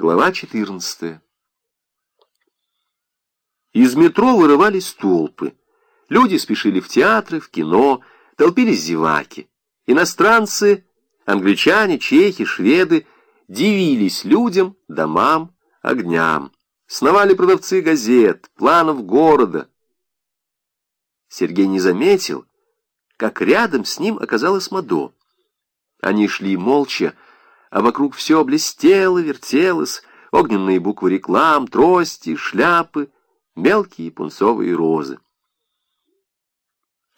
Глава 14. Из метро вырывались толпы. Люди спешили в театры, в кино, толпились зеваки. Иностранцы, англичане, чехи, шведы дивились людям, домам, огням. Сновали продавцы газет, планов города. Сергей не заметил, как рядом с ним оказалась Мадо. Они шли молча, а вокруг все блестело, вертелось, огненные буквы реклам, трости, шляпы, мелкие пунцовые розы.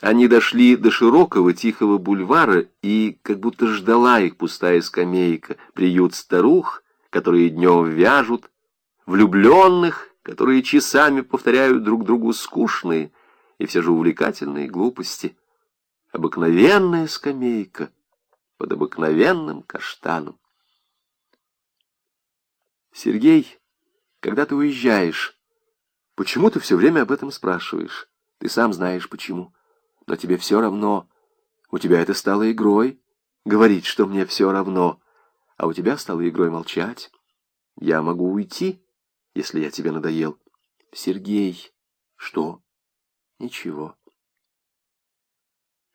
Они дошли до широкого тихого бульвара, и как будто ждала их пустая скамейка, приют старух, которые днем вяжут, влюбленных, которые часами повторяют друг другу скучные и все же увлекательные глупости. Обыкновенная скамейка под обыкновенным каштаном. Сергей, когда ты уезжаешь, почему ты все время об этом спрашиваешь? Ты сам знаешь почему. Но тебе все равно. У тебя это стало игрой. Говорить, что мне все равно. А у тебя стало игрой молчать. Я могу уйти, если я тебе надоел. Сергей. Что? Ничего.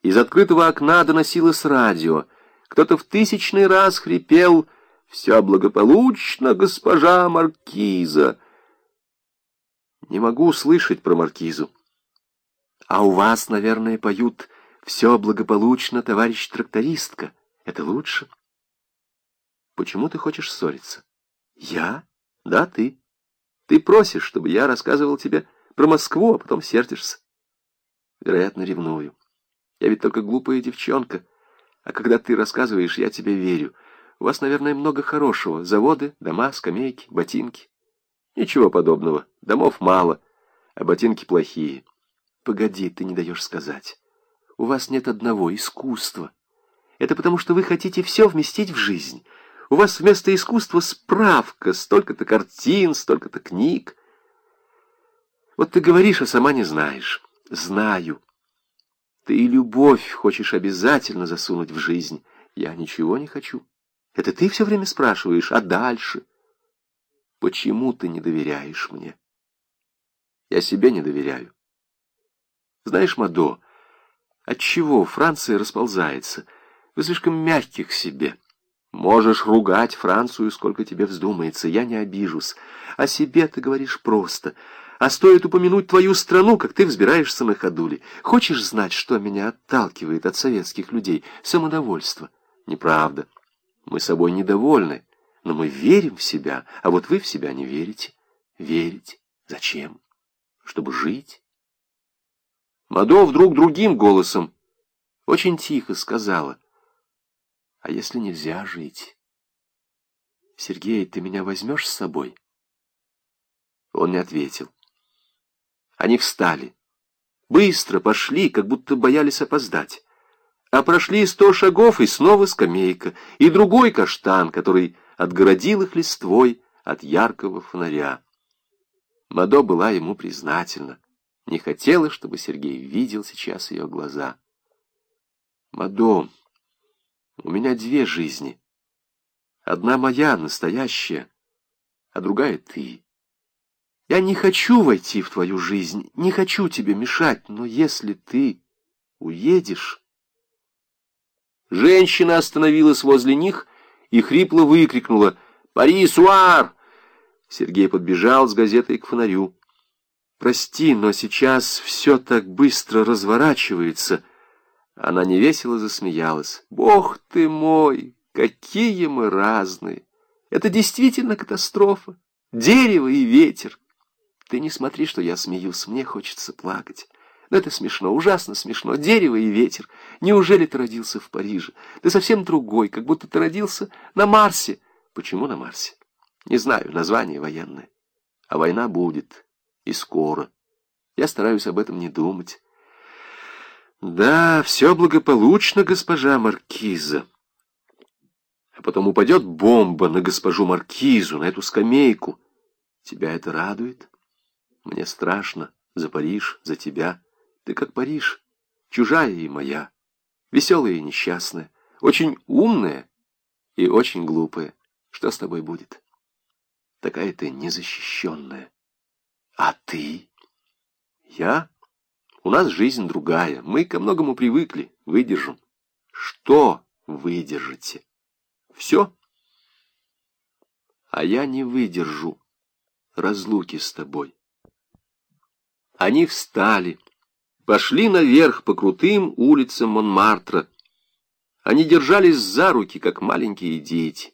Из открытого окна доносилось радио. Кто-то в тысячный раз хрипел «Все благополучно, госпожа Маркиза!» Не могу слышать про Маркизу. А у вас, наверное, поют «Все благополучно, товарищ трактористка». Это лучше. Почему ты хочешь ссориться? Я? Да, ты. Ты просишь, чтобы я рассказывал тебе про Москву, а потом сердишься. Вероятно, ревную. Я ведь только глупая девчонка. А когда ты рассказываешь, я тебе верю. У вас, наверное, много хорошего. Заводы, дома, скамейки, ботинки. Ничего подобного. Домов мало, а ботинки плохие. Погоди, ты не даешь сказать. У вас нет одного искусства. Это потому, что вы хотите все вместить в жизнь. У вас вместо искусства справка, столько-то картин, столько-то книг. Вот ты говоришь, а сама не знаешь. Знаю. Ты и любовь хочешь обязательно засунуть в жизнь. Я ничего не хочу. Это ты все время спрашиваешь, а дальше? Почему ты не доверяешь мне? Я себе не доверяю. Знаешь, Мадо, отчего Франция расползается? Вы слишком мягкий к себе. Можешь ругать Францию, сколько тебе вздумается, я не обижусь. О себе ты говоришь просто. А стоит упомянуть твою страну, как ты взбираешься на ходули. Хочешь знать, что меня отталкивает от советских людей? Самодовольство. Неправда. Мы собой недовольны, но мы верим в себя, а вот вы в себя не верите. Верить? Зачем? Чтобы жить? Мадо вдруг другим голосом, очень тихо сказала, «А если нельзя жить? Сергей, ты меня возьмешь с собой?» Он не ответил. Они встали. Быстро пошли, как будто боялись опоздать. А прошли сто шагов, и снова скамейка, и другой каштан, который отгородил их листвой от яркого фонаря. Мадо была ему признательна не хотела, чтобы Сергей видел сейчас ее глаза. «Мадо, у меня две жизни. Одна моя, настоящая, а другая ты. Я не хочу войти в твою жизнь, не хочу тебе мешать, но если ты уедешь...» Женщина остановилась возле них и хрипло выкрикнула «Пари, Суар!» Сергей подбежал с газетой к фонарю. Прости, но сейчас все так быстро разворачивается. Она невесело засмеялась. Бог ты мой, какие мы разные. Это действительно катастрофа. Дерево и ветер. Ты не смотри, что я смеюсь, мне хочется плакать. Но это смешно, ужасно смешно. Дерево и ветер. Неужели ты родился в Париже? Ты совсем другой, как будто ты родился на Марсе. Почему на Марсе? Не знаю, название военное. А война будет и скоро. Я стараюсь об этом не думать. Да, все благополучно, госпожа Маркиза. А потом упадет бомба на госпожу Маркизу, на эту скамейку. Тебя это радует? Мне страшно за Париж, за тебя. Ты как Париж, чужая и моя, веселая и несчастная, очень умная и очень глупая. Что с тобой будет?» такая ты незащищенная. А ты? Я? У нас жизнь другая. Мы ко многому привыкли, выдержим. Что выдержите? Все? А я не выдержу разлуки с тобой. Они встали, пошли наверх по крутым улицам Монмартра. Они держались за руки, как маленькие дети.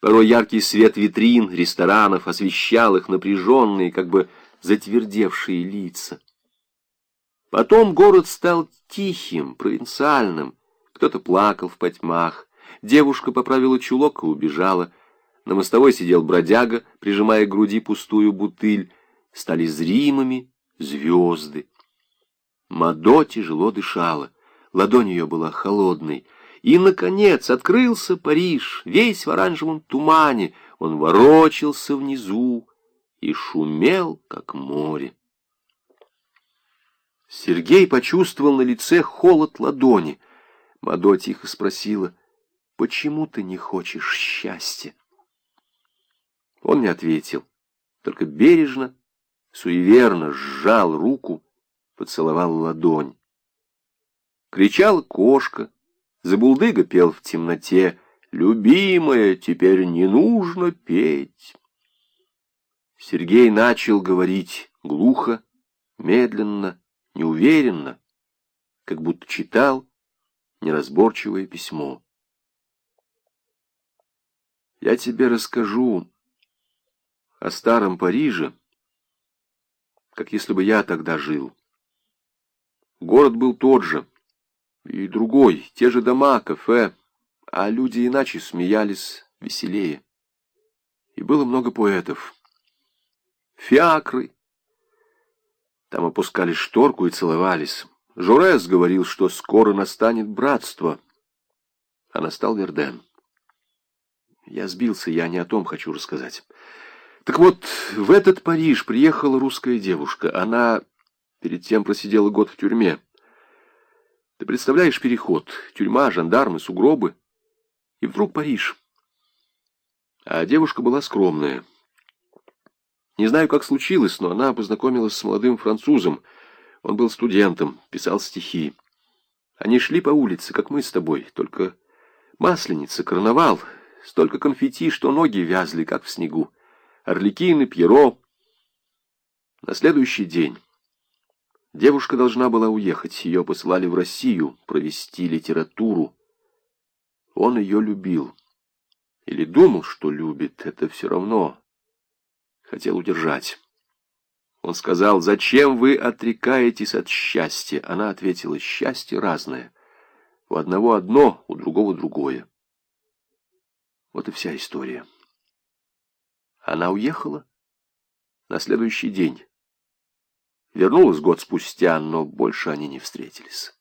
Порой яркий свет витрин, ресторанов освещал их напряженные, как бы затвердевшие лица. Потом город стал тихим, провинциальным. Кто-то плакал в потьмах. Девушка поправила чулок и убежала. На мостовой сидел бродяга, прижимая к груди пустую бутыль. Стали зримыми звезды. Мадо тяжело дышала. Ладонь ее была холодной. И, наконец, открылся Париж, весь в оранжевом тумане. Он ворочался внизу и шумел, как море. Сергей почувствовал на лице холод ладони. Мадо тихо спросила, «Почему ты не хочешь счастья?» Он не ответил, только бережно, суеверно сжал руку, поцеловал ладонь. Кричала кошка, забулдыга пел в темноте, «Любимая, теперь не нужно петь». Сергей начал говорить глухо, медленно, неуверенно, как будто читал неразборчивое письмо. Я тебе расскажу о старом Париже, как если бы я тогда жил. Город был тот же, и другой, те же дома, кафе, а люди иначе смеялись веселее. И было много поэтов. Фиакры, там опускали шторку и целовались. Жорес говорил, что скоро настанет братство. А настал Верден. Я сбился, я не о том хочу рассказать. Так вот, в этот Париж приехала русская девушка. Она перед тем просидела год в тюрьме. Ты представляешь переход? Тюрьма, жандармы, сугробы. И вдруг Париж. А девушка была скромная. Не знаю, как случилось, но она познакомилась с молодым французом. Он был студентом, писал стихи. Они шли по улице, как мы с тобой, только масленица, карнавал, столько конфетти, что ноги вязли, как в снегу. Орликины, Пьеро. На следующий день девушка должна была уехать. Ее посылали в Россию провести литературу. Он ее любил. Или думал, что любит, это все равно хотел удержать. Он сказал, «Зачем вы отрекаетесь от счастья?» Она ответила, «Счастье разное. У одного одно, у другого другое». Вот и вся история. Она уехала на следующий день. Вернулась год спустя, но больше они не встретились.